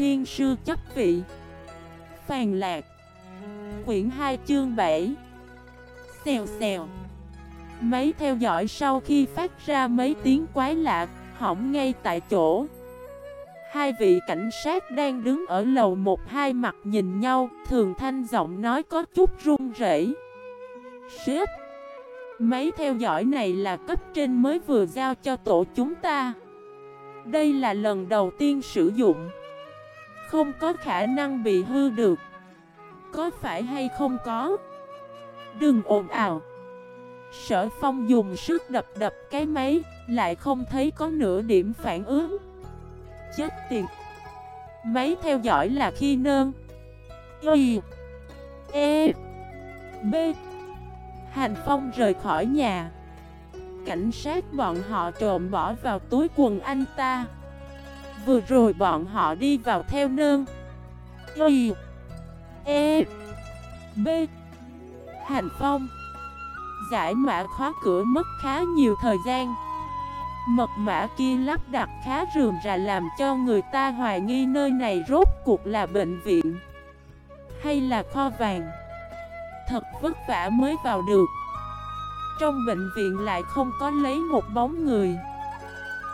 thiên sư chấp vị. Phàn lạc. Quyển 2 chương 7 Xèo xèo. Máy theo dõi sau khi phát ra mấy tiếng quái lạ, Hỏng ngay tại chỗ. Hai vị cảnh sát đang đứng ở lầu một hai mặt nhìn nhau, Thường thanh giọng nói có chút run rẩy. Sếp. Máy theo dõi này là cấp trên mới vừa giao cho tổ chúng ta. Đây là lần đầu tiên sử dụng. Không có khả năng bị hư được. Có phải hay không có? Đừng ồn ào. Sở phong dùng sức đập đập cái máy, Lại không thấy có nửa điểm phản ứng. Chết tiệt. Máy theo dõi là khi nơn. Y. E. B. Hành Phong rời khỏi nhà. Cảnh sát bọn họ trộm bỏ vào túi quần anh ta. Vừa rồi bọn họ đi vào theo nơn. Y E B. Hành Phong. Giải mã khóa cửa mất khá nhiều thời gian. Mật mã kia lắp đặt khá rườm rà làm cho người ta hoài nghi nơi này rốt cuộc là bệnh viện Hay là kho vàng. Thật vất vả mới vào được. Trong bệnh viện lại không có lấy một bóng người.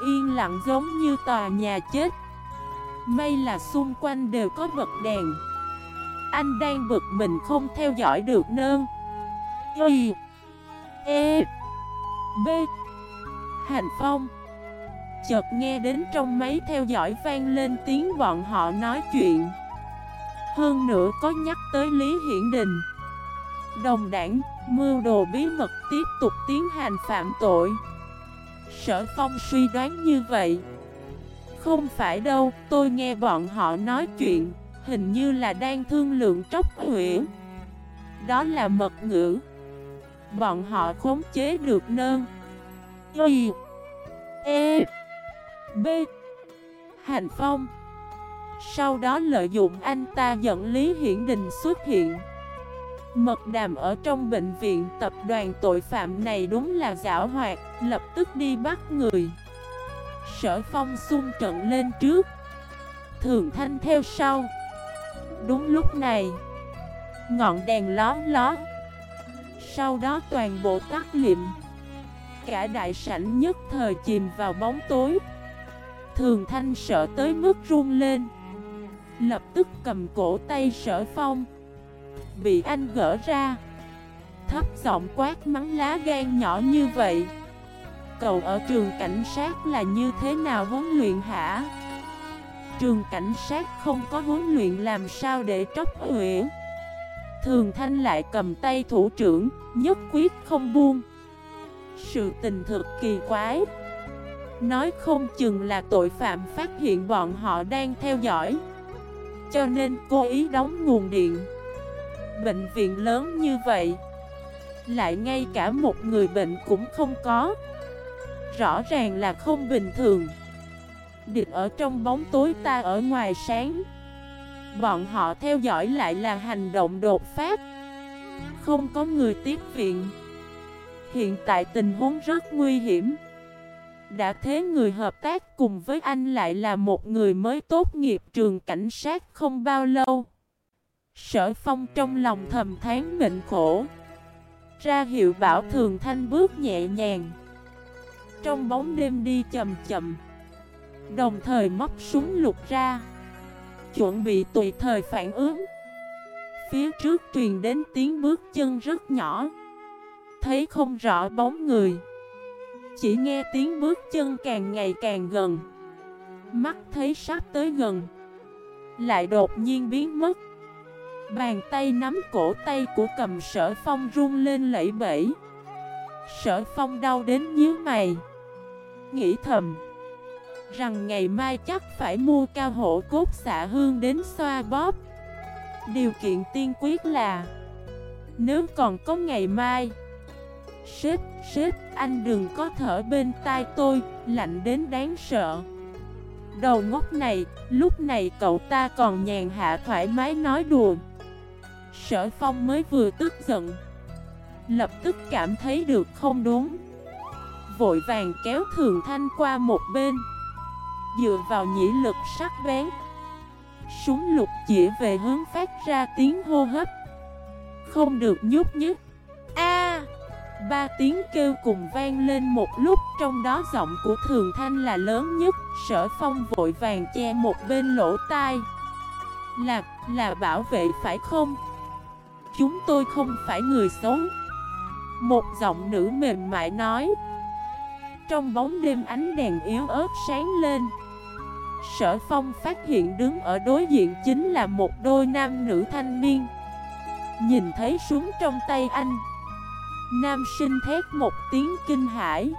Yên lặng giống như tòa nhà chết. May là xung quanh đều có bật đèn. Anh đang bực mình không theo dõi được nơn. Y E B. Hành Phong. Chợt nghe đến trong máy theo dõi vang lên tiếng bọn họ nói chuyện. Hơn nữa có nhắc tới Lý Hiển Đình. Đồng đảng, mưu đồ bí mật tiếp tục tiến hành phạm tội. Sở Phong suy đoán như vậy. Không phải đâu, tôi nghe bọn họ nói chuyện Hình như là đang thương lượng tróc huyển Đó là mật ngữ. Bọn họ khống chế được nơn. Y E B. Hành Phong. Sau đó lợi dụng anh ta dẫn Lý Hiển Đình xuất hiện. Mật đàm ở trong bệnh viện, tập đoàn tội phạm này đúng là giả hoạt, Lập tức đi bắt người. Sở phong xung trận lên trước. Thường thanh theo sau. Đúng lúc này, Ngọn đèn ló ló. Sau đó toàn bộ tắt liệm Cả đại sảnh nhất thời chìm vào bóng tối. Thường thanh sợ tới mức run lên. Lập tức cầm cổ tay sở phong. Bị anh gỡ ra. Thấp giọng quát mắng lá gan nhỏ như vậy. Cậu ở trường cảnh sát là như thế nào huấn luyện hả? Trường cảnh sát không có huấn luyện làm sao để tróc huyễn Thường thanh lại cầm tay thủ trưởng, Nhất quyết không buông. Sự tình thực kỳ quái. Nói không chừng là tội phạm phát hiện bọn họ đang theo dõi. Cho nên cố ý đóng nguồn điện. Bệnh viện lớn như vậy, Lại ngay cả một người bệnh cũng không có. Rõ ràng là không bình thường. Địch ở trong bóng tối ta ở ngoài sáng. Bọn họ theo dõi lại là hành động đột phát. Không có người tiếp viện. Hiện tại tình huống rất nguy hiểm. Đã thế người hợp tác cùng với anh lại là một người mới tốt nghiệp trường cảnh sát không bao lâu. Sở phong trong lòng thầm tháng mệnh khổ. Ra hiệu bảo thường thanh bước nhẹ nhàng. Trong bóng đêm đi chậm chậm. Đồng thời móc súng lục ra. Chuẩn bị tùy thời phản ứng. Phía trước truyền đến tiếng bước chân rất nhỏ. Thấy không rõ bóng người. Chỉ nghe tiếng bước chân càng ngày càng gần. Mắt thấy sắp tới gần. Lại đột nhiên biến mất. Bàn tay nắm cổ tay của cầm sở phong run lên lẫy bẫy. Sở phong đau đến nhíu mày. Nghĩ thầm Rằng ngày mai chắc phải mua cao hổ cốt xạ hương đến xoa bóp. Điều kiện tiên quyết là Nếu còn có ngày mai Sếp, sếp, anh đừng có thở bên tai tôi Lạnh đến đáng sợ. Đầu ngốc này, lúc này cậu ta còn nhàn hạ thoải mái nói đùa. Sở phong mới vừa tức giận. Lập tức cảm thấy được không đúng. Vội vàng kéo thường thanh qua một bên. Dựa vào nhĩ lực sắc bén. Súng lục chỉ về hướng phát ra tiếng hô hấp. Không được nhúc nhích. A! Ba tiếng kêu cùng vang lên một lúc Trong đó giọng của Thường Thanh là lớn nhất. Sở phong vội vàng che một bên lỗ tai. Là, là bảo vệ phải không? Chúng tôi không phải người xấu. Một giọng nữ mềm mại nói. Trong bóng đêm ánh đèn yếu ớt sáng lên. Sở phong phát hiện đứng ở đối diện chính là một đôi nam nữ thanh niên. Nhìn thấy súng trong tay anh. Nam sinh thét một tiếng kinh hãi.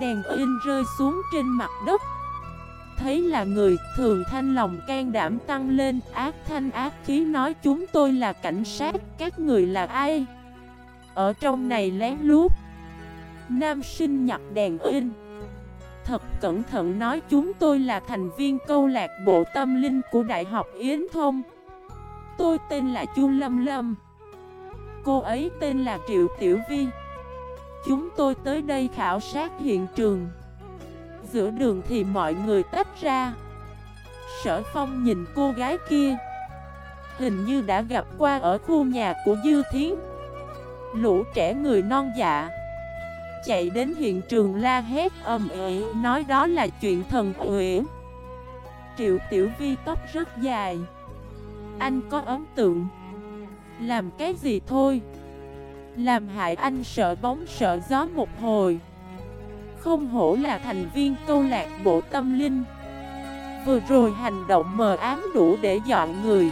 Đèn in rơi xuống trên mặt đất. Thấy là người thường thanh lòng can đảm tăng lên, Ác thanh ác khí nói chúng tôi là cảnh sát, Các người là ai? Ở trong này lén lút. Nam sinh nhặt đèn in Thật cẩn thận nói chúng tôi là thành viên câu lạc bộ tâm linh của Đại học Yến Thông. Tôi tên là Chu Lâm Lâm. Cô ấy tên là Triệu Tiểu Vi. Chúng tôi tới đây khảo sát hiện trường. Giữa đường thì mọi người tách ra. Sở Phong nhìn cô gái kia. Hình như đã gặp qua ở khu nhà của Dư Thiến. Lũ trẻ người non dạ. Chạy đến hiện trường la hét ầm ĩ, Nói đó là chuyện thần uyển Triệu Tiểu Vi tóc rất dài. Anh có ấn tượng? Làm cái gì thôi? Làm hại anh sợ bóng sợ gió một hồi. Không hổ là thành viên câu lạc bộ tâm linh. Vừa rồi hành động mờ ám đủ để dọn người.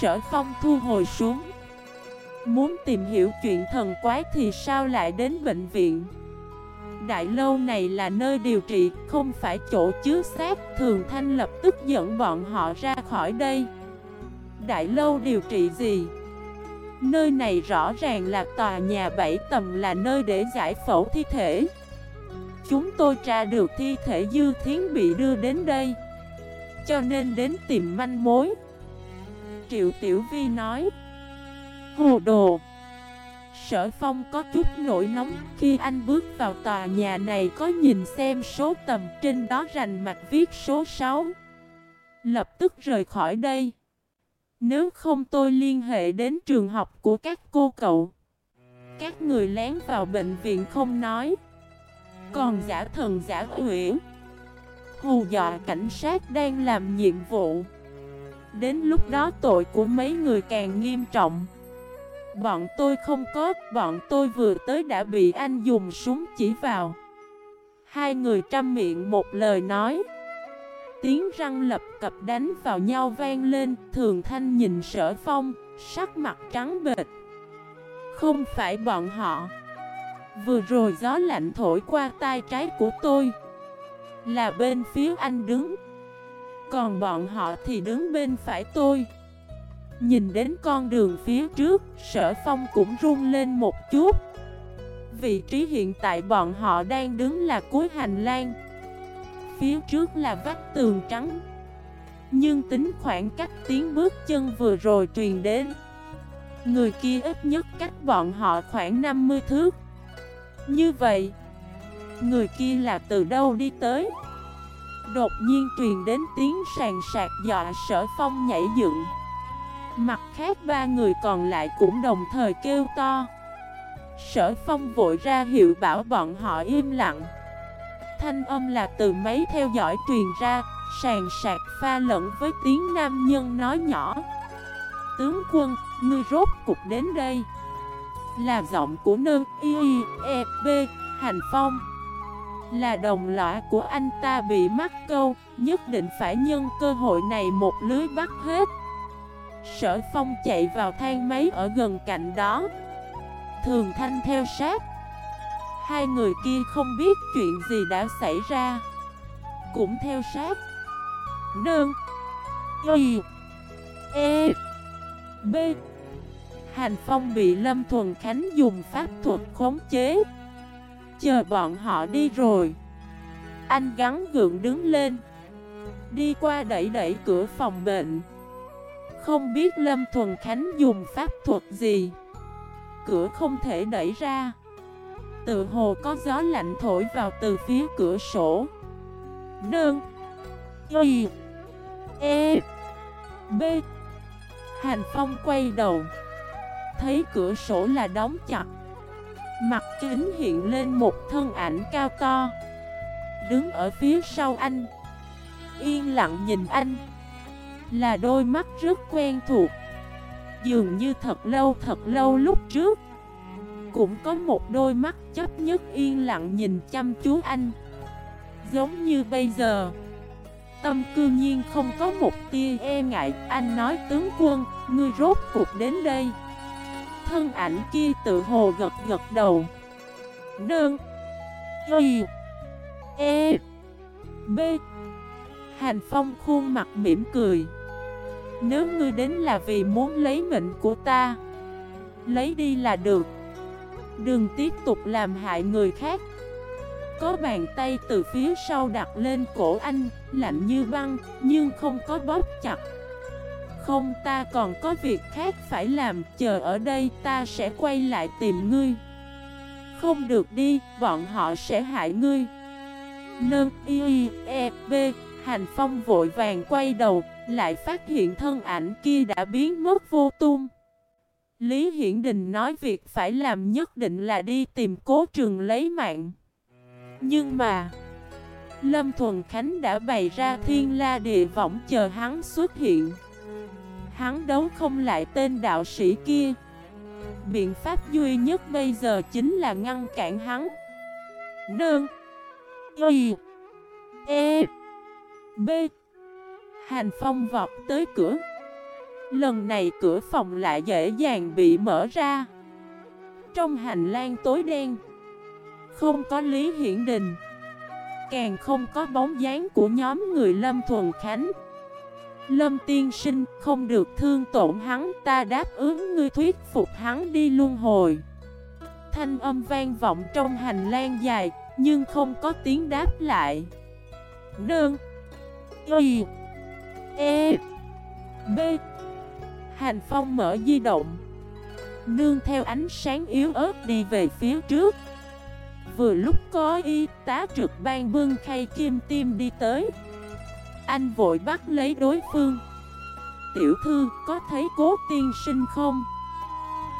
Sở phong thu hồi xuống. Muốn tìm hiểu chuyện thần quái thì sao lại đến bệnh viện? Đại lâu này là nơi điều trị, Không phải chỗ chứa xác. Thường Thanh lập tức dẫn bọn họ ra khỏi đây. Đại lâu điều trị gì? Nơi này rõ ràng là tòa nhà 7 tầng là nơi để giải phẫu thi thể. Chúng tôi tra được thi thể Dư Thiến bị đưa đến đây. Cho nên đến tìm manh mối. Triệu Tiểu Vi nói, Hồ đồ, Sở Phong có chút nổi nóng Khi anh bước vào tòa nhà này có nhìn xem số tầm trên đó rành mạch viết số 6 Lập tức rời khỏi đây. Nếu không tôi liên hệ đến trường học của các cô cậu. Các người lén vào bệnh viện không nói. Còn giả thần giả huyễn Hù dọa cảnh sát đang làm nhiệm vụ. Đến lúc đó tội của mấy người càng nghiêm trọng. Bọn tôi không có, Bọn tôi vừa tới đã bị anh dùng súng chỉ vào. Hai người trăm miệng một lời nói. Tiếng răng lập cập đánh vào nhau vang lên, Thường thanh nhìn sở phong, Sắc mặt trắng bệt Không phải bọn họ. Vừa rồi gió lạnh thổi qua tay trái của tôi. Là bên phía anh đứng. Còn bọn họ thì đứng bên phải tôi. Nhìn đến con đường phía trước, Sở phong cũng run lên một chút. Vị trí hiện tại bọn họ đang đứng là cuối hành lang. Phía trước là vách tường trắng. Nhưng tính khoảng cách tiếng bước chân vừa rồi truyền đến. Người kia ít nhất cách bọn họ khoảng 50 thước. Như vậy Người kia là từ đâu đi tới? Đột nhiên truyền đến tiếng sàn sạc dọa sở phong nhảy dựng. Mặt khác ba người còn lại cũng đồng thời kêu to. Sở phong vội ra hiệu bảo bọn họ im lặng. Thanh âm là từ máy theo dõi truyền ra Sàn sạc pha lẫn với tiếng nam nhân nói nhỏ. Tướng quân, ngươi rốt cục đến đây. Là giọng của nơ y e b, hành phong. Là đồng lõa của anh ta bị mắc câu, Nhất định phải nhân cơ hội này một lưới bắt hết. Sở phong chạy vào thang máy ở gần cạnh đó. Thường thanh theo sát. Hai người kia không biết chuyện gì đã xảy ra. Cũng theo sát. Nương Y E B Hành Phong bị Lâm Thuần Khánh dùng pháp thuật khống chế. Chờ bọn họ đi rồi. Anh gắn gượng đứng lên. Đi qua đẩy đẩy cửa phòng bệnh. Không biết Lâm Thuần Khánh dùng pháp thuật gì. Cửa không thể đẩy ra. Tự hồ có gió lạnh thổi vào từ phía cửa sổ. Đơn Y. E. B. Hành Phong quay đầu. Thấy cửa sổ là đóng chặt. Mặt kính hiện lên một thân ảnh cao to. Đứng ở phía sau anh. Yên lặng nhìn anh. Là đôi mắt rất quen thuộc. Dường như thật lâu thật lâu lúc trước. Cũng có một đôi mắt chấp nhất yên lặng nhìn chăm chú anh. Giống như bây giờ. Tâm cư nhiên không có một tia e ngại. Anh nói tướng quân, ngươi rốt cuộc đến đây. Thân ảnh kia tự hồ gật gật đầu. Đơn Y E. B. Hành Phong khuôn mặt mỉm cười. Nếu ngươi đến là vì muốn lấy mệnh của ta, Lấy đi là được. Đừng tiếp tục làm hại người khác. Có bàn tay từ phía sau đặt lên cổ anh, Lạnh như băng, Nhưng không có bóp chặt. Không ta còn có việc khác phải làm Chờ ở đây ta sẽ quay lại tìm ngươi Không được đi Bọn họ sẽ hại ngươi Nâng y e b Hành Phong vội vàng quay đầu, lại phát hiện thân ảnh kia đã biến mất vô tung. Lý Hiển Đình nói việc phải làm nhất định là đi tìm cố trường lấy mạng. Nhưng mà, Lâm Thuần Khánh đã bày ra thiên la địa võng chờ hắn xuất hiện. Hắn đấu không lại tên đạo sĩ kia. Biện pháp duy nhất bây giờ chính là ngăn cản hắn. Nương. Y. E. B. Hành Phong vọt tới cửa. Lần này cửa phòng lại dễ dàng bị mở ra. Trong hành lang tối đen, Không có Lý Hiển Đình, Càng không có bóng dáng của nhóm người Lâm Thuần Khánh. Lâm tiên sinh, không được thương tổn hắn, Ta đáp ứng ngươi thuyết phục hắn đi luân hồi. Thanh âm vang vọng trong hành lang dài, Nhưng không có tiếng đáp lại. Nương, Y E B. Hành Phong mở di động. Nương theo ánh sáng yếu ớt đi về phía trước. Vừa lúc có y tá trực ban bưng khay kim tim đi tới. Anh vội bắt lấy đối phương. Tiểu thư có thấy cố tiên sinh không?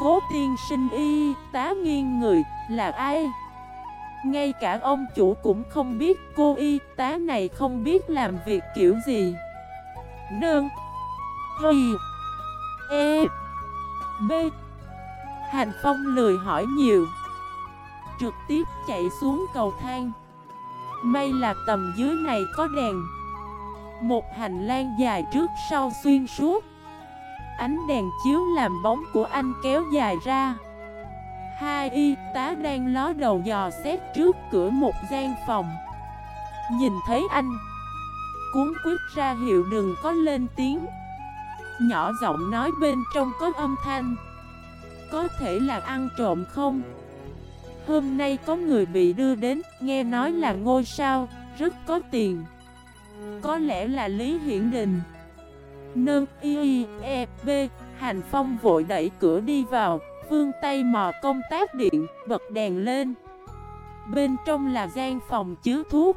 Cố tiên sinh y tá nghiêng người là ai? Ngay cả ông chủ cũng không biết cô y tá này không biết làm việc kiểu gì. Nương, Y E B. Hành Phong lười hỏi nhiều. Trực tiếp chạy xuống cầu thang. May là tầm dưới này có đèn. Một hành lang dài trước sau xuyên suốt. Ánh đèn chiếu làm bóng của anh kéo dài ra. Hai y tá đang ló đầu dò xét trước cửa một gian phòng. Nhìn thấy anh, Cuốn quyết ra hiệu đừng có lên tiếng. Nhỏ giọng nói bên trong có âm thanh. Có thể là ăn trộm không? Hôm nay có người bị đưa đến, Nghe nói là ngôi sao, Rất có tiền. Có lẽ là Lý Hiển Đình. Nâng y e b Hành Phong vội đẩy cửa đi vào Vương tay mò công tác điện, bật đèn lên. Bên trong là gian phòng chứa thuốc.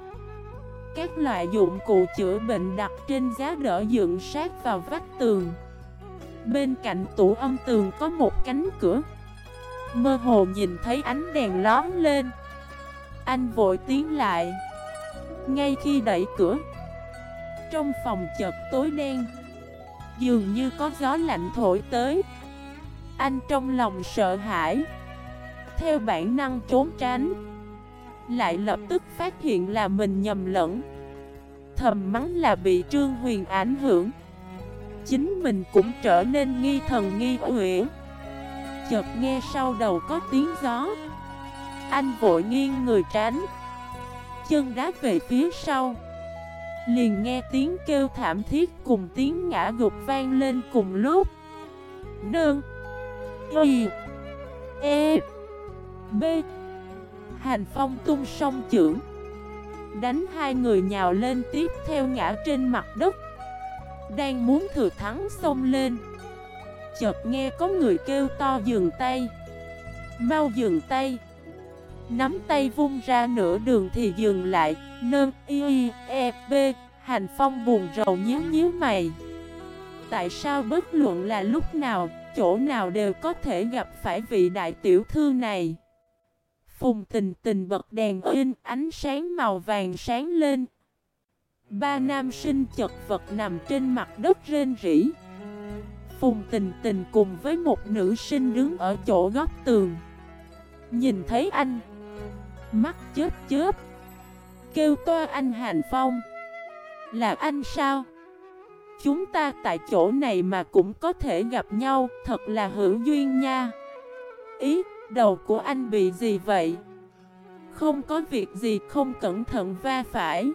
Các loại dụng cụ chữa bệnh đặt trên giá đỡ dựng sát vào vách tường. Bên cạnh tủ âm tường có một cánh cửa. Mơ hồ nhìn thấy ánh đèn lón lên. Anh vội tiến lại. Ngay khi đẩy cửa trong phòng chợt tối đen. Dường như có gió lạnh thổi tới. Anh trong lòng sợ hãi. Theo bản năng trốn tránh, Lại lập tức phát hiện là mình nhầm lẫn. Thầm mắng là bị Trương Huyền ảnh hưởng. Chính mình cũng trở nên nghi thần nghi uyển Chợt nghe sau đầu có tiếng gió. Anh vội nghiêng người tránh. Chân đá về phía sau. Liền nghe tiếng kêu thảm thiết cùng tiếng ngã gục vang lên cùng lúc. Đơn Y. E. B. Hành phong tung song trưởng. Đánh hai người nhào lên tiếp theo ngã trên mặt đất. Đang muốn thừa thắng xông lên. Chợt nghe có người kêu to dừng tay. Mau dừng tay. Nắm tay vung ra nửa đường thì dừng lại. Nâng y e b Hành Phong buồn rầu nhíu nhíu mày. Tại sao bất luận là lúc nào, chỗ nào đều có thể gặp phải vị đại tiểu thư này? Phùng tình tình bật đèn in ánh sáng màu vàng sáng lên. Ba nam sinh chật vật nằm trên mặt đất rên rỉ. Phùng tình tình cùng với một nữ sinh đứng ở chỗ góc tường. Nhìn thấy anh Mắt chớp chớp. Kêu to anh Hành Phong. Là anh sao? Chúng ta tại chỗ này mà cũng có thể gặp nhau Thật là hữu duyên nha. Ý, đầu của anh bị gì vậy? Không có việc gì không cẩn thận va phải.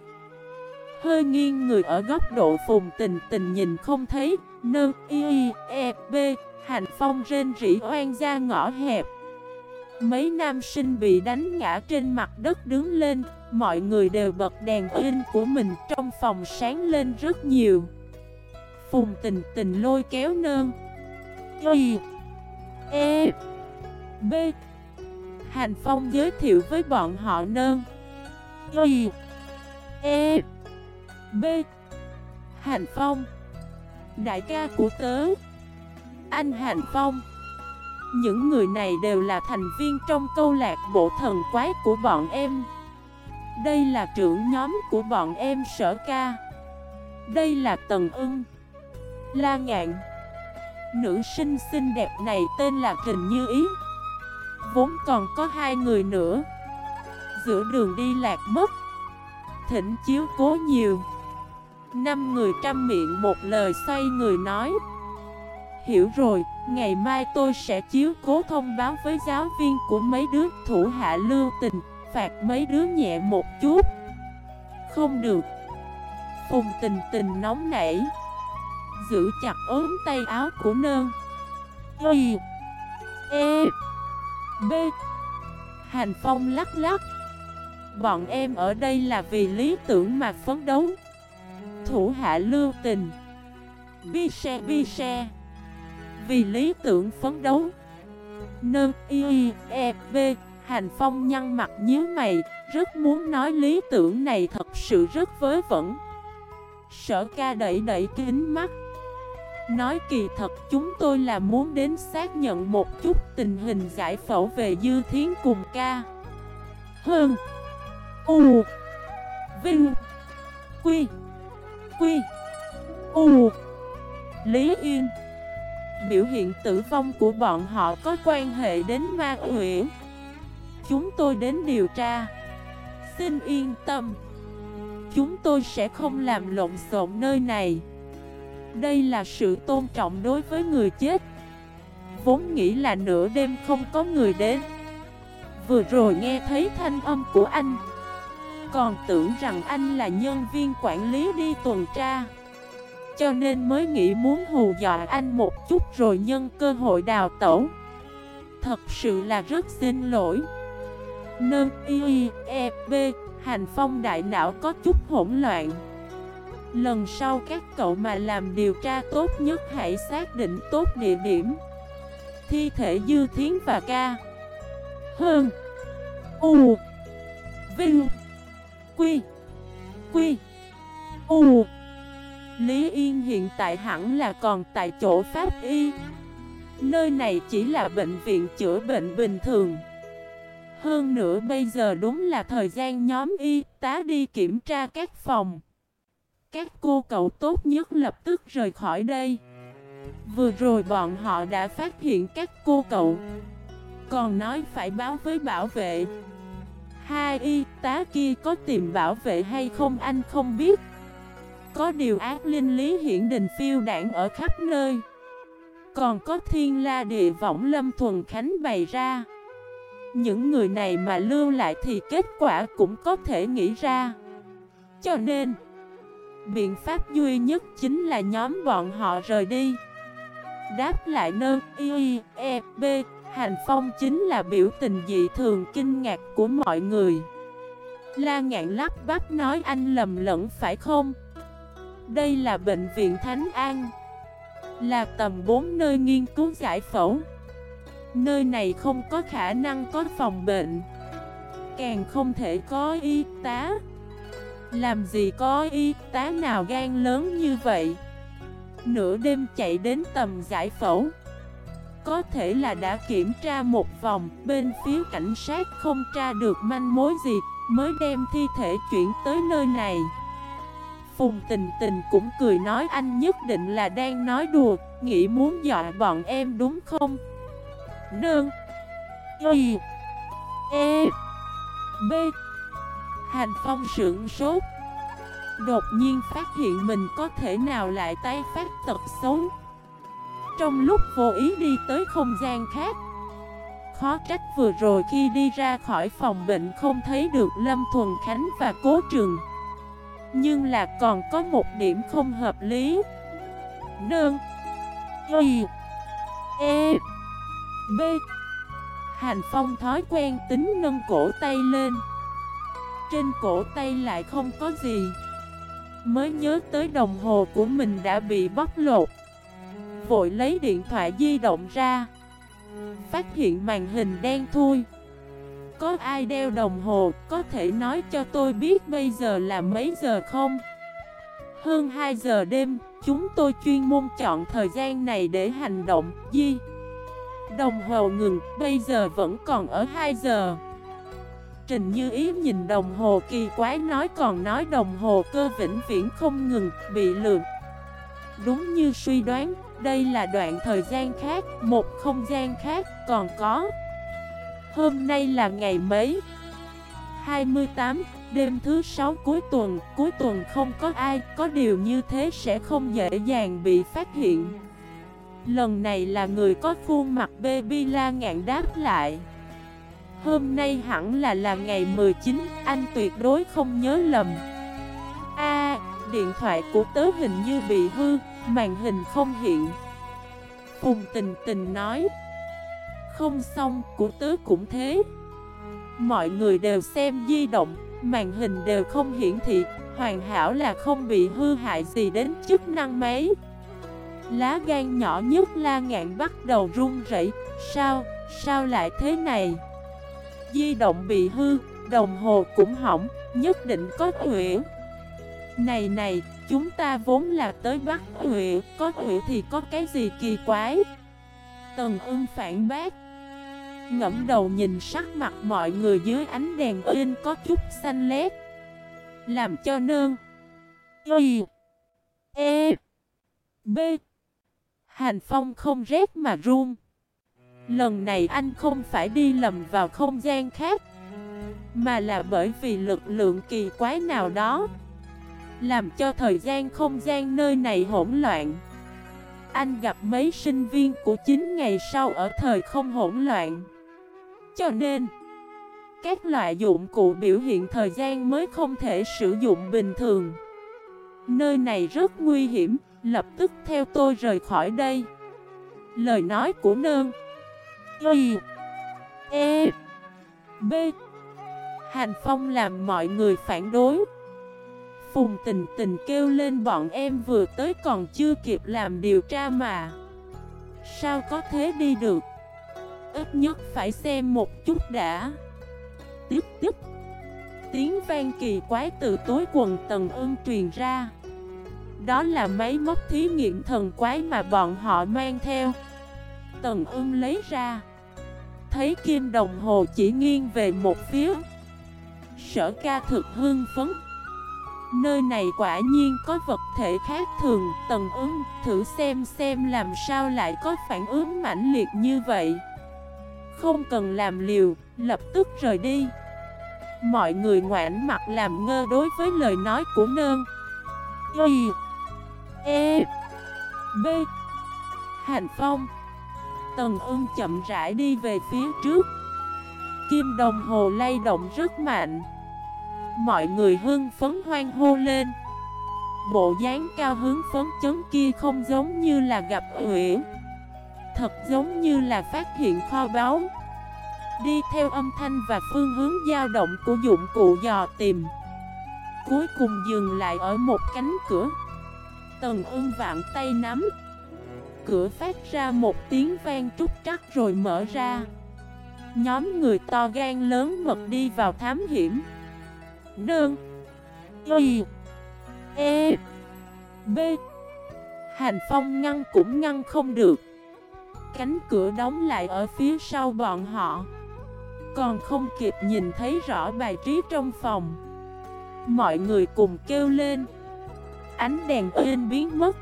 Hơi nghiêng người ở góc độ phùng tình tình nhìn không thấy. Nơ y e b Hành phong rên rỉ oan ra ngõ hẹp. Mấy nam sinh bị đánh ngã trên mặt đất đứng lên Mọi người đều bật đèn in của mình trong phòng sáng lên rất nhiều. Phùng tình tình lôi kéo nơn. Y E B. Hành Phong giới thiệu với bọn họ nơn. Y E B. Hành Phong, Đại ca của tớ. Anh Hành Phong, Những người này đều là thành viên trong câu lạc bộ thần quái của bọn em. Đây là trưởng nhóm của bọn em sở ca. Đây là Tần ưng La Ngạn. Nữ sinh xinh đẹp này tên là Trình Như Ý. Vốn còn có hai người nữa. Giữa đường đi lạc mất. Thỉnh chiếu cố nhiều. Năm người trăm miệng một lời xoay người nói. Hiểu rồi, ngày mai tôi sẽ chiếu cố thông báo với giáo viên của mấy đứa thủ hạ lưu tình. Phạt mấy đứa nhẹ một chút. Không được. Phùng tình tình nóng nảy. Giữ chặt ốm tay áo của nơn. Y. E. B. Hành Phong lắc lắc. Bọn em ở đây là vì lý tưởng mà phấn đấu. Thủ hạ lưu tình. Bi xe bi xe. Vì lý tưởng phấn đấu. Nơn y e b. Hành Phong nhăn mặt nhíu mày, Rất muốn nói lý tưởng này thật sự rất vớ vẩn. Sở ca đẩy đẩy kính mắt. Nói kỳ thật, chúng tôi là muốn đến xác nhận một chút tình hình giải phẫu về Dư Thiến cùng ca. Hơn. U. Vinh. Quy. Quy. U. Lý Yên. Biểu hiện tử vong của bọn họ có quan hệ đến ma huyễn. Chúng tôi đến điều tra. Xin yên tâm. Chúng tôi sẽ không làm lộn xộn nơi này. Đây là sự tôn trọng đối với người chết. Vốn nghĩ là nửa đêm không có người đến. Vừa rồi nghe thấy thanh âm của anh. Còn tưởng rằng anh là nhân viên quản lý đi tuần tra. Cho nên mới nghĩ muốn hù dọa anh một chút rồi nhân cơ hội đào tẩu. Thật sự là rất xin lỗi. Nơm y e b, Hành phong đại não có chút hỗn loạn. Lần sau các cậu mà làm điều tra tốt nhất hãy xác định tốt địa điểm. Thi thể Dư Thiến và Ca. Hơn. U. Vinh. Quy. Quy. U. Lý Yên hiện tại hẳn là còn tại chỗ Pháp Y. Nơi này chỉ là bệnh viện chữa bệnh bình thường. Hơn nữa bây giờ đúng là thời gian nhóm y tá đi kiểm tra các phòng. Các cô cậu tốt nhất lập tức rời khỏi đây. Vừa rồi bọn họ đã phát hiện các cô cậu. Còn nói phải báo với bảo vệ. Hai y tá kia có tìm bảo vệ hay không anh không biết. Có điều ác linh lý hiển đình phiêu đảng ở khắp nơi. Còn có thiên la địa võng lâm thuần khánh bày ra. Những người này mà lưu lại thì kết quả cũng có thể nghĩ ra. Cho nên, Biện pháp duy nhất chính là nhóm bọn họ rời đi. Đáp lại nơ y e b, Hành phong chính là biểu tình dị thường kinh ngạc của mọi người. La ngạn lắp bắp nói anh lầm lẫn phải không? Đây là bệnh viện Thánh An. Là tầm 4 nơi nghiên cứu giải phẫu. Nơi này không có khả năng có phòng bệnh. Càng không thể có y tá. Làm gì có y tá nào gan lớn như vậy? Nửa đêm chạy đến tầm giải phẫu. Có thể là đã kiểm tra một vòng, Bên phía cảnh sát không tra được manh mối gì, Mới đem thi thể chuyển tới nơi này. Phùng tình tình cũng cười nói, anh nhất định là đang nói đùa, Nghĩ muốn dọa bọn em đúng không? Nương. Y E B. Hành Phong sưởng sốt. Đột nhiên phát hiện mình có thể nào lại tái phát tật xấu. Trong lúc vô ý đi tới không gian khác, Khó trách vừa rồi khi đi ra khỏi phòng bệnh không thấy được Lâm Thuần Khánh và Cố Trường. Nhưng là còn có một điểm không hợp lý. Đơn Y E B. Hành Phong thói quen tính nâng cổ tay lên. Trên cổ tay lại không có gì. Mới nhớ tới đồng hồ của mình đã bị bóc lột. Vội lấy điện thoại di động ra. Phát hiện màn hình đen thui. Có ai đeo đồng hồ, Có thể nói cho tôi biết bây giờ là mấy giờ không? Hơn 2 giờ đêm, Chúng tôi chuyên môn chọn thời gian này để hành động, Di. Đồng hồ ngừng Bây giờ vẫn còn ở 2 giờ Trình Như Ý nhìn đồng hồ kỳ quái nói còn nói đồng hồ cơ vĩnh viễn không ngừng, bị lượm. Đúng như suy đoán, đây là đoạn thời gian khác, một không gian khác, còn có. Hôm nay là ngày mấy? 28, đêm thứ 6 cuối tuần, cuối tuần không có ai, có điều như thế sẽ không dễ dàng bị phát hiện. Lần này là người có khuôn mặt baby la ngạn đáp lại. Hôm nay hẳn là là ngày 19, anh tuyệt đối không nhớ lầm. A, điện thoại của tớ hình như bị hư, màn hình không hiện. Phùng tình tình nói. Không xong, của tớ cũng thế. Mọi người đều xem di động, màn hình đều không hiển thị. Hoàn hảo là không bị hư hại gì đến chức năng máy Lá gan nhỏ nhất la ngạn bắt đầu run rẩy Sao, sao lại thế này Di động bị hư, đồng hồ cũng hỏng, nhất định có thủy Này này, chúng ta vốn là tới Bắc Huệ, có Huệ thì có cái gì kỳ quái? Tần ưng phản bác. Ngẫm đầu nhìn sắc mặt mọi người dưới ánh đèn in có chút xanh lét. Làm cho nương. Y. E. B. Hành phong không rét mà run. Lần này anh không phải đi lầm vào không gian khác, Mà là bởi vì lực lượng kỳ quái nào đó, Làm cho thời gian không gian nơi này hỗn loạn. Anh gặp mấy sinh viên của 9 ngày sau ở thời không hỗn loạn. Cho nên, Các loại dụng cụ biểu hiện thời gian mới không thể sử dụng bình thường. Nơi này rất nguy hiểm. Lập tức theo tôi rời khỏi đây. Lời nói của nương. Y. E. B. Hành Phong làm mọi người phản đối. Phùng tình tình kêu lên bọn em vừa tới còn chưa kịp làm điều tra mà. Sao có thế đi được? Ít nhất phải xem một chút đã. Tiếp tiếp. Tiếng vang kỳ quái từ tối quần tầng ưng truyền ra. Đó là máy móc thí nghiệm thần quái mà bọn họ mang theo. Tần ưng lấy ra. Thấy kim đồng hồ chỉ nghiêng về một phía. Sở ca thực hưng phấn. Nơi này quả nhiên có vật thể khác thường. Tần ứng thử xem xem làm sao lại có phản ứng mãnh liệt như vậy. Không cần làm liều, lập tức rời đi. Mọi người ngoãn mặt làm ngơ đối với lời nói của nơn. Y E B. Hành Phong. Tần ưng chậm rãi đi về phía trước. Kim đồng hồ lay động rất mạnh. Mọi người hưng phấn hoang hô lên. Bộ dáng cao hướng phấn chấn kia không giống như là gặp uyển Thật giống như là phát hiện kho báu. Đi theo âm thanh và phương hướng dao động của dụng cụ dò tìm. Cuối cùng dừng lại ở một cánh cửa. Tần ưng vạn tay nắm. Cửa phát ra một tiếng vang trúc trắc rồi mở ra. Nhóm người to gan lớn mật đi vào thám hiểm. Nương. Y. E. B. Hành Phong ngăn cũng ngăn không được. Cánh cửa đóng lại ở phía sau bọn họ. Còn không kịp nhìn thấy rõ bài trí trong phòng. Mọi người cùng kêu lên. Ánh đèn trên biến mất.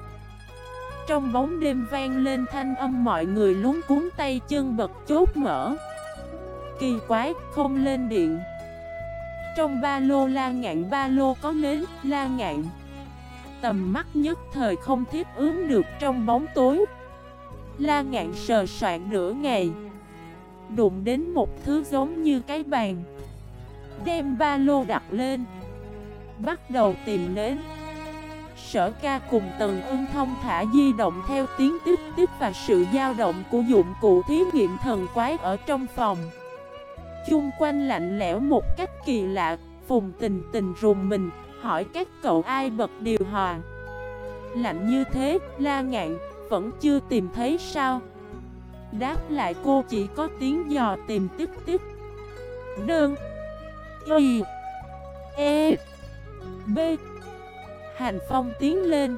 Trong bóng đêm vang lên thanh âm mọi người lúng cuốn tay chân bật chốt mở. Kỳ quái, không lên điện. Trong ba lô la ngạn ba lô có nến, la ngạn. Tầm mắt nhất thời không thiết ướm được trong bóng tối. La ngạn sờ soạn nửa ngày. Đụng đến một thứ giống như cái bàn. Đem ba lô đặt lên. Bắt đầu tìm nến. Sở ca cùng tần ưng thông thả di động theo tiếng tích tích và sự dao động của dụng cụ thí nghiệm thần quái ở trong phòng. Chung quanh lạnh lẽo một cách kỳ lạ Phùng tình tình rùng mình Hỏi các cậu ai bật điều hòa. Lạnh như thế, la ngạn, vẫn chưa tìm thấy sao? Đáp lại cô chỉ có tiếng dò tìm tích tích Đơn Y E B. Hành Phong tiến lên.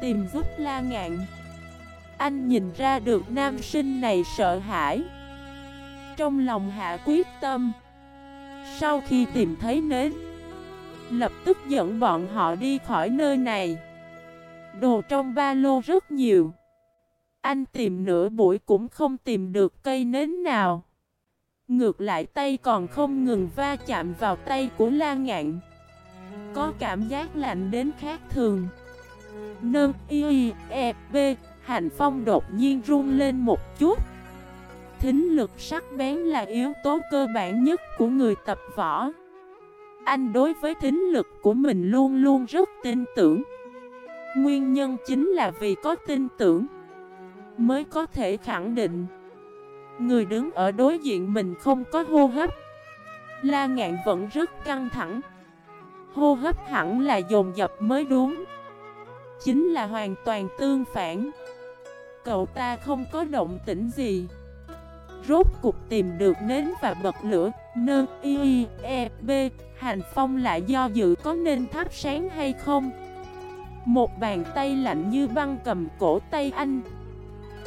Tìm giúp la ngạn. Anh nhìn ra được nam sinh này sợ hãi. Trong lòng hạ quyết tâm. Sau khi tìm thấy nến, Lập tức dẫn bọn họ đi khỏi nơi này. Đồ trong ba lô rất nhiều. Anh tìm nửa buổi cũng không tìm được cây nến nào. Ngược lại tay còn không ngừng va chạm vào tay của La Ngạn. Có cảm giác lạnh đến khác thường. Nâng y e b Hành phong đột nhiên run lên một chút. Thính lực sắc bén là yếu tố cơ bản nhất của người tập võ. Anh đối với thính lực của mình luôn luôn rất tin tưởng. Nguyên nhân chính là vì có tin tưởng Mới có thể khẳng định. Người đứng ở đối diện mình không có hô hấp. La ngạn vẫn rất căng thẳng. Hô hấp hẳn là dồn dập mới đúng. Chính là hoàn toàn tương phản. Cậu ta không có động tĩnh gì. Rốt cục tìm được nến và bật lửa Nơ y e b. Hành phong lại do dự có nên thắp sáng hay không? Một bàn tay lạnh như băng cầm cổ tay anh.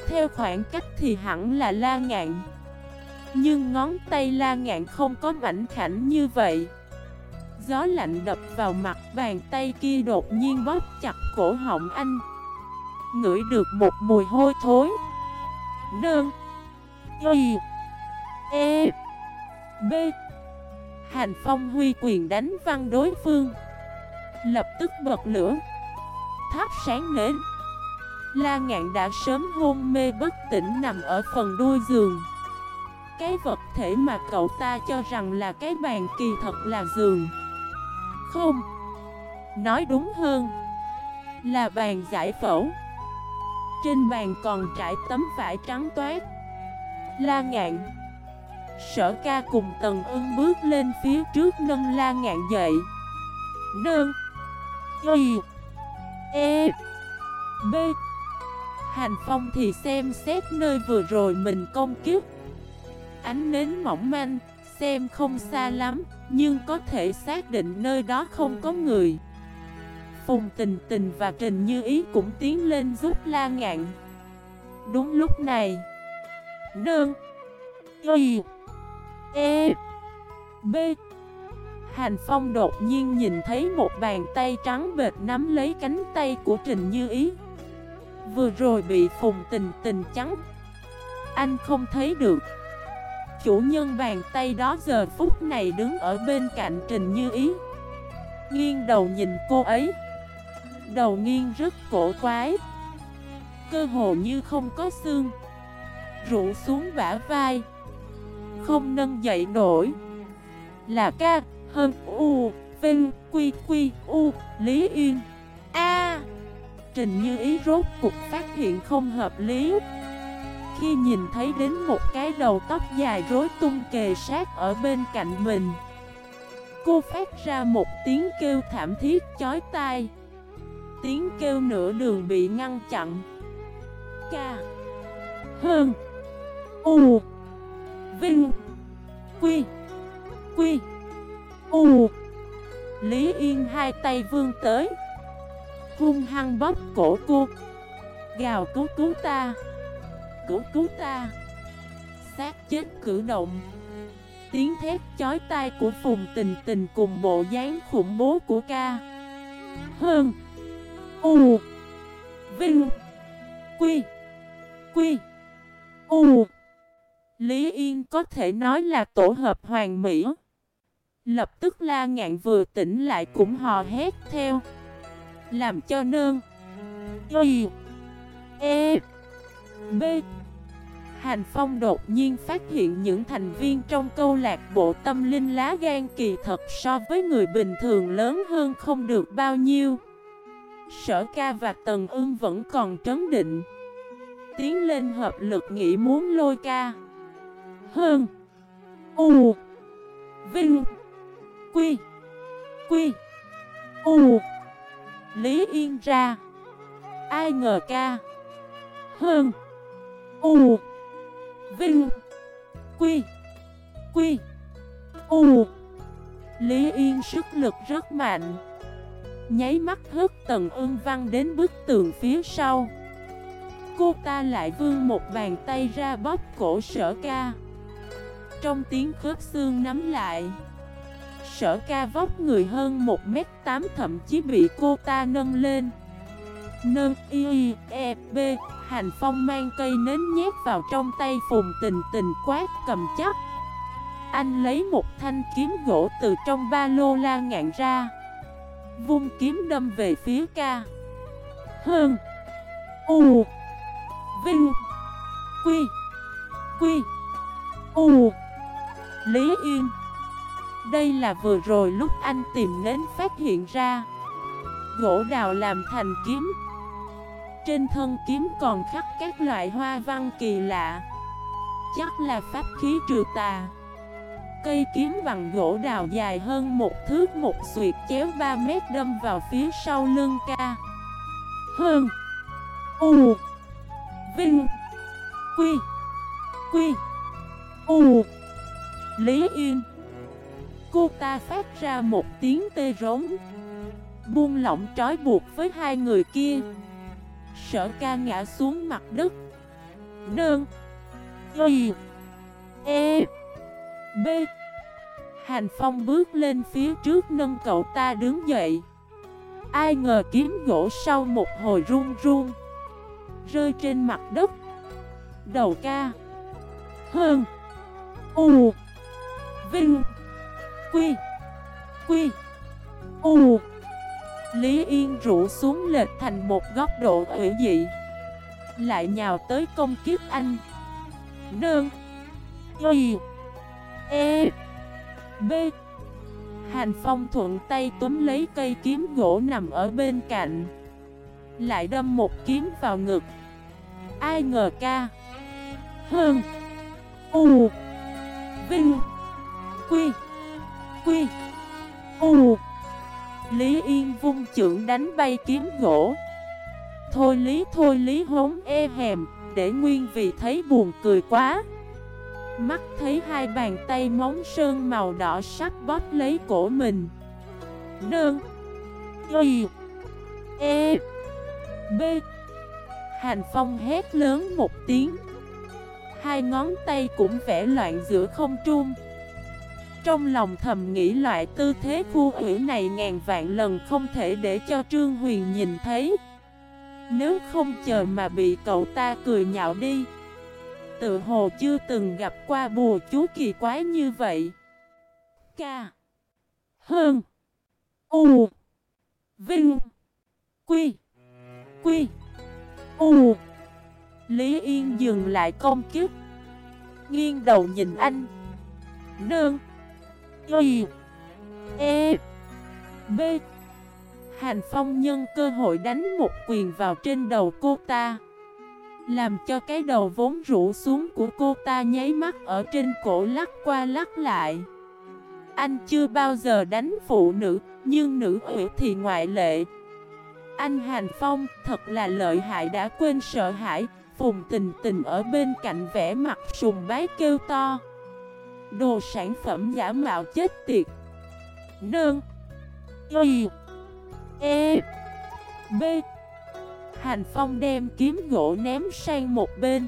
Theo khoảng cách thì hẳn là la ngạn. Nhưng ngón tay la ngạn không có mảnh khảnh như vậy. Gió lạnh đập vào mặt bàn tay kia đột nhiên bóp chặt cổ họng anh. Ngửi được một mùi hôi thối. Đơn. Y. E. B. Hành Phong huy quyền đánh văn đối phương. Lập tức bật lửa. Tháp sáng nến. La ngạn đã sớm hôn mê bất tỉnh nằm ở phần đuôi giường. Cái vật thể mà cậu ta cho rằng là cái bàn kỳ thật là giường. Không? Nói đúng hơn Là bàn giải phẫu. Trên bàn còn trải tấm vải trắng toát La ngạn. Sở ca cùng tần ưng bước lên phía trước nâng la ngạn dậy. Nâng, Y E B. Hành phong thì xem xét nơi vừa rồi mình công kiếp. Ánh nến mỏng manh. Xem không xa lắm, Nhưng có thể xác định nơi đó không có người. Phùng tình tình và Trình Như Ý cũng tiến lên giúp la ngạn. Đúng lúc này, Nương, Y E B. Hành Phong đột nhiên nhìn thấy một bàn tay trắng bệt nắm lấy cánh tay của Trình Như Ý. Vừa rồi bị phùng tình tình trắng Anh không thấy được. Chủ nhân bàn tay đó giờ phút này đứng ở bên cạnh Trình Như Ý. Nghiêng đầu nhìn cô ấy. Đầu nghiêng rất cổ quái. Cơ hồ như không có xương. Rủ xuống bả vai. Không nâng dậy nổi. Là ca, hơn u, vinh, quy quy, u, lý yên A! Trình như ý rốt cục phát hiện không hợp lý. Khi nhìn thấy đến một cái đầu tóc dài rối tung kề sát ở bên cạnh mình. Cô phát ra một tiếng kêu thảm thiết chói tai. Tiếng kêu nửa đường bị ngăn chặn. Ca. Hơn. U. Vinh. Quy. Quy. U. Lý Yên hai tay vươn tới. Hung hăng bóp cổ cô. Gào cứu cứu ta. Cứu cứu ta. Sát chết cử động. Tiếng thét chói tai của Phùng Tình Tình cùng bộ dáng khủng bố của ca. Hơn. U. Vinh. Quy. Quy. U. Lý Yên có thể nói là tổ hợp hoàng mỹ. Lập tức la ngạn vừa tỉnh lại cũng hò hét theo. Làm cho nương. Y. E. B. Hành Phong đột nhiên phát hiện những thành viên trong câu lạc bộ tâm linh lá gan kỳ thật so với người bình thường lớn hơn không được bao nhiêu. Sở ca và Tần Ưng vẫn còn trấn định. Tiến lên hợp lực nghĩ muốn lôi ca. Hơn. U. Vinh. Quy. Quy. U. Lý Yên ra. Ai ngờ ca. Hơn. U, Vinh, Quy Quy, U. Lý Yên sức lực rất mạnh. Nháy mắt hất tần ương văn đến bức tường phía sau. Cô ta lại vươn một bàn tay ra bóp cổ sở ca. Trong tiếng khớp xương nắm lại, Sở ca vóc người hơn 1m8 thậm chí bị cô ta nâng lên. Nâng y e b Hành phong mang cây nến nhét vào trong tay phùng tình tình quát cầm chắc. Anh lấy một thanh kiếm gỗ từ trong ba lô la ngạn ra, Vung kiếm đâm về phía ca. Hơn, U, Vinh, Quy Quy, U, Lý Yên. Đây là vừa rồi lúc anh tìm nến phát hiện ra. Gỗ đào làm thành kiếm trên thân kiếm còn khắc các loại hoa văn kỳ lạ. Chắc là pháp khí trừ tà. Cây kiếm bằng gỗ đào dài hơn một thước, một suyệt chéo 3 mét đâm vào phía sau lưng ca. Hơn. U. Vinh. Quy. Quy. U. Lý Yên. Cô ta phát ra một tiếng tê rống. Buông lỏng trói buộc với hai người kia. Sở ca ngã xuống mặt đất. Nương. Y. E. B. Hành Phong bước lên phía trước nâng cậu ta đứng dậy. Ai ngờ kiếm gỗ sau một hồi run run. Rơi trên mặt đất. Đầu ca. Hơn U. Vinh. Quy. Quy. U. Lý Yên rủ xuống lệch thành một góc độ ủy dị. Lại nhào tới công kiếp anh. Nương. Y. E. B. Hành Phong thuận tay túm lấy cây kiếm gỗ nằm ở bên cạnh. Lại đâm một kiếm vào ngực. Ai ngờ ca. Hơn U. Vinh. Quy. Quy. U. Lý Yên vung trưởng đánh bay kiếm gỗ. Thôi Lý thôi Lý hống e hèm, Để nguyên vì thấy buồn cười quá. Mắt thấy hai bàn tay móng sơn màu đỏ sắc bóp lấy cổ mình. Nương Y E B. Hành Phong hét lớn một tiếng. Hai ngón tay cũng vẽ loạn giữa không trung. Trong lòng thầm nghĩ loại tư thế khu ủy này ngàn vạn lần không thể để cho Trương Huyền nhìn thấy Nếu không chờ mà bị cậu ta cười nhạo đi tự hồ chưa từng gặp qua bùa chú kỳ quái như vậy. Ca. Hơn. U. Vinh. Quy. Quy. U. Lý Yên dừng lại công kiếp. Nghiêng đầu nhìn anh. Nương. Y. E. B. Hàn Phong nhân cơ hội đánh một quyền vào trên đầu cô ta. Làm cho cái đầu vốn rũ xuống của cô ta nháy mắt ở trên cổ lắc qua lắc lại Anh chưa bao giờ đánh phụ nữ, nhưng nữ ủy thì ngoại lệ Anh Hàn Phong thật là lợi hại đã quên sợ hãi Phùng tình tình ở bên cạnh vẻ mặt sùng bái kêu to Đồ sản phẩm giả mạo chết tiệt. Nương. Y. E. B. Hành Phong đem kiếm gỗ ném sang một bên.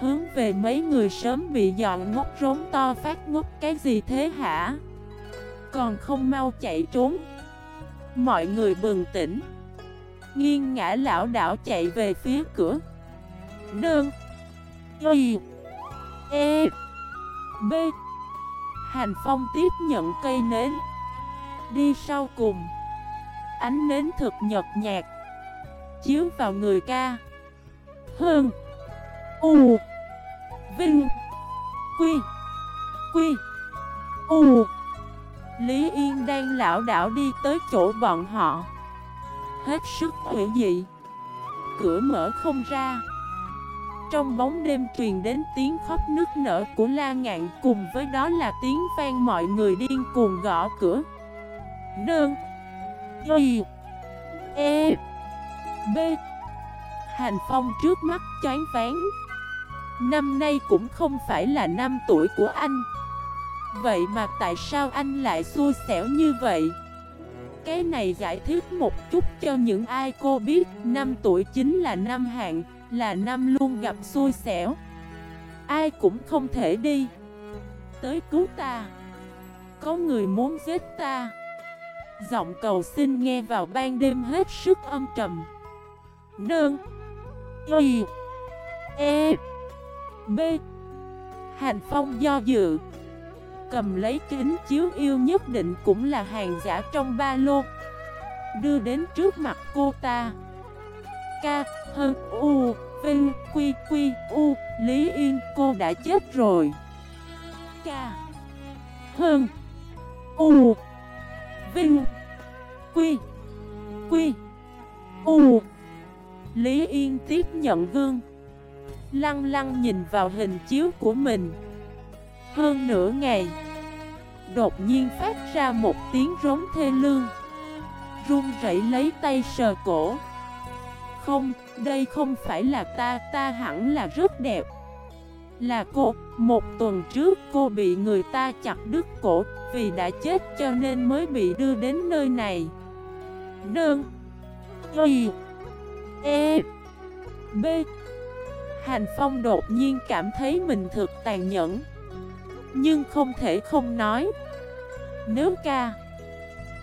Hướng về mấy người sớm bị dọn ngốc rốn to phát ngốc cái gì thế hả? Còn không mau chạy trốn. Mọi người bừng tỉnh. Nghiêng ngã lão đảo chạy về phía cửa. Nương. Y. E. B. Hành Phong tiếp nhận cây nến. Đi sau cùng. Ánh nến thực nhật nhạt. Chiếu vào người ca. Hơn U. Vinh. Quy. Quy. U. Lý Yên đang lão đảo đi tới chỗ bọn họ. Hết sức hữu dị. Cửa mở không ra. Trong bóng đêm truyền đến tiếng khóc nức nở của la ngạn Cùng với đó là tiếng vang mọi người điên cuồng gõ cửa. Đơn Y E B. Hành Phong trước mắt chán ván. Năm nay cũng không phải là năm tuổi của anh. Vậy mà tại sao anh lại xui xẻo như vậy? Cái này giải thích một chút cho những ai cô biết, Năm tuổi chính là năm hạn. Là năm luôn gặp xui xẻo. Ai cũng không thể đi. Tới cứu ta. Có người muốn giết ta. Giọng cầu xin nghe vào ban đêm hết sức âm trầm. Nương. Y. E. B. Hành Phong do dự. Cầm lấy kính chiếu yêu nhất định cũng là hàng giả trong ba lô. Đưa đến trước mặt cô ta. K, hơn U, Vinh, Quy, Quy, U Lý Yên cô đã chết rồi. Ca Hơn U Vinh Quy Quy U. Lý Yên tiếp nhận gương. Lăng lăng nhìn vào hình chiếu của mình. Hơn nửa ngày Đột nhiên phát ra một tiếng rống thê lương. Run rẩy lấy tay sờ cổ. Không, đây không phải là ta, ta hẳn là rất đẹp. Là cô, một tuần trước cô bị người ta chặt đứt cổ Vì đã chết cho nên mới bị đưa đến nơi này. Đơn. Y. E. B. Hành Phong đột nhiên cảm thấy mình thực tàn nhẫn. Nhưng không thể không nói. Nếu ca.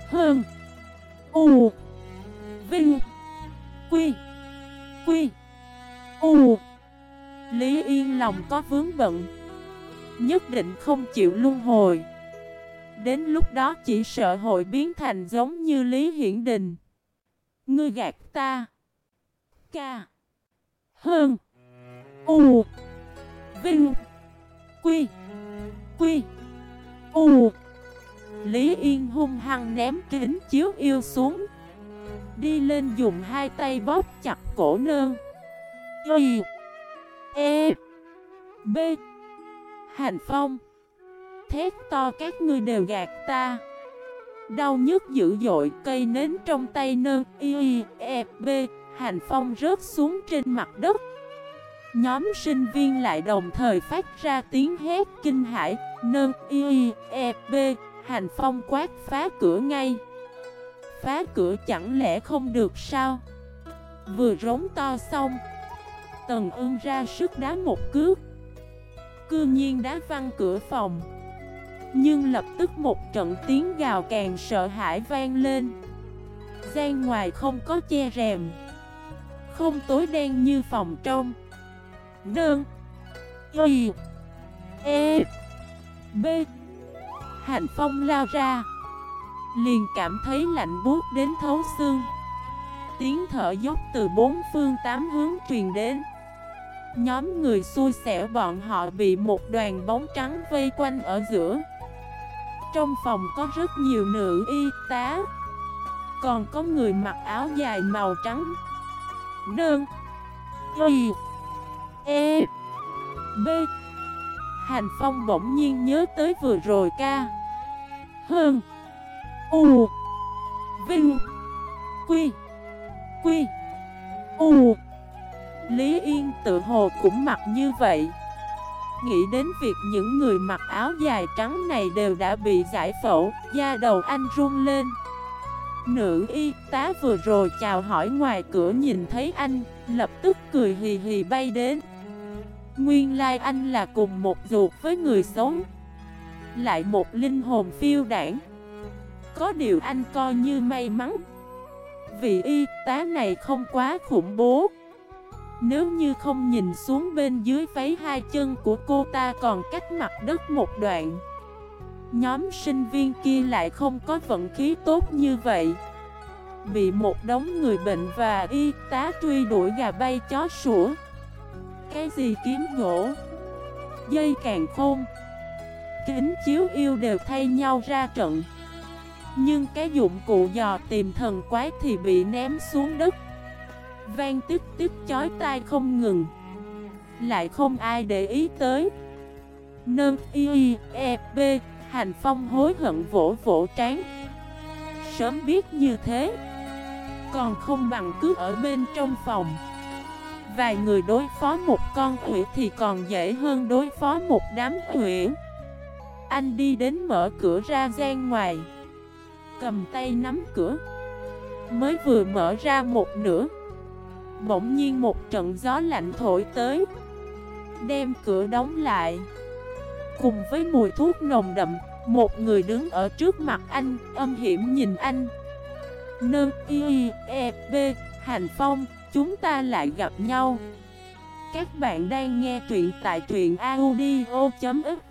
Hơn. U. Vinh. Quy. Quy. U. Lý Yên lòng có vướng bận, Nhất định không chịu luân hồi. Đến lúc đó chỉ sợ hội biến thành giống như Lý Hiển Đình. Ngươi gạt ta. Ca. Hơn. U. Vinh. Quy. Quy. U. Lý Yên hung hăng ném kính chiếu yêu xuống. Đi lên dùng hai tay bóp chặt cổ nơn. Y E B. Hành Phong. Thét to các ngươi đều gạt ta. Đau nhức dữ dội, cây nến trong tay nơn. Y E B. Hành Phong rớt xuống trên mặt đất. Nhóm sinh viên lại đồng thời phát ra tiếng hét kinh hãi. Nơn Y E B. Hành Phong quát phá cửa ngay. Phá cửa chẳng lẽ không được sao? Vừa rống to xong, Tần ương ra sức đá một cước. Cư nhiên đá văng cửa phòng. Nhưng lập tức một trận tiếng gào càng sợ hãi vang lên. Gian ngoài không có che rèm. Không tối đen như phòng trong. Đơn Y. E. B. Hạnh phong lao ra. Liền cảm thấy lạnh buốt đến thấu xương. Tiếng thở dốc từ bốn phương tám hướng truyền đến. Nhóm người xui xẻo bọn họ bị một đoàn bóng trắng vây quanh ở giữa. Trong phòng có rất nhiều nữ y tá. Còn có người mặc áo dài màu trắng. Đơn Y. E. B. Hành Phong bỗng nhiên nhớ tới vừa rồi ca. Hơn U Vinh Quy Quy U. Lý Yên tự hồ cũng mặc như vậy. Nghĩ đến việc những người mặc áo dài trắng này đều đã bị giải phẫu Da đầu anh run lên. Nữ y tá vừa rồi chào hỏi ngoài cửa nhìn thấy anh, lập tức cười hì hì bay đến. Nguyên lai like anh là cùng một ruột với người sống Lại một linh hồn phiêu đảng. Có điều anh coi như may mắn. Vị y tá này không quá khủng bố. Nếu như không nhìn xuống bên dưới váy hai chân của cô ta còn cách mặt đất một đoạn. Nhóm sinh viên kia lại không có vận khí tốt như vậy. Bị một đống người bệnh và y tá truy đuổi gà bay chó sủa. Cái gì kiếm gỗ? Dây càng khôn. Kính chiếu yêu đều thay nhau ra trận. Nhưng cái dụng cụ dò tìm thần quái thì bị ném xuống đất. Vang tức tức chói tai không ngừng. Lại không ai để ý tới. Nâng y e b, Hành phong hối hận vỗ vỗ trán. Sớm biết như thế, Còn không bằng cứ ở bên trong phòng. Vài người đối phó một con quỷ thì còn dễ hơn đối phó một đám quỷ Anh đi đến mở cửa ra gian ngoài. Cầm tay nắm cửa. Mới vừa mở ra một nửa. Bỗng nhiên một trận gió lạnh thổi tới. Đem cửa đóng lại. Cùng với mùi thuốc nồng đậm, Một người đứng ở trước mặt anh, Âm hiểm nhìn anh. Nơ, y e b Hành phong, Chúng ta lại gặp nhau. Các bạn đang nghe truyện tại truyện audio.fif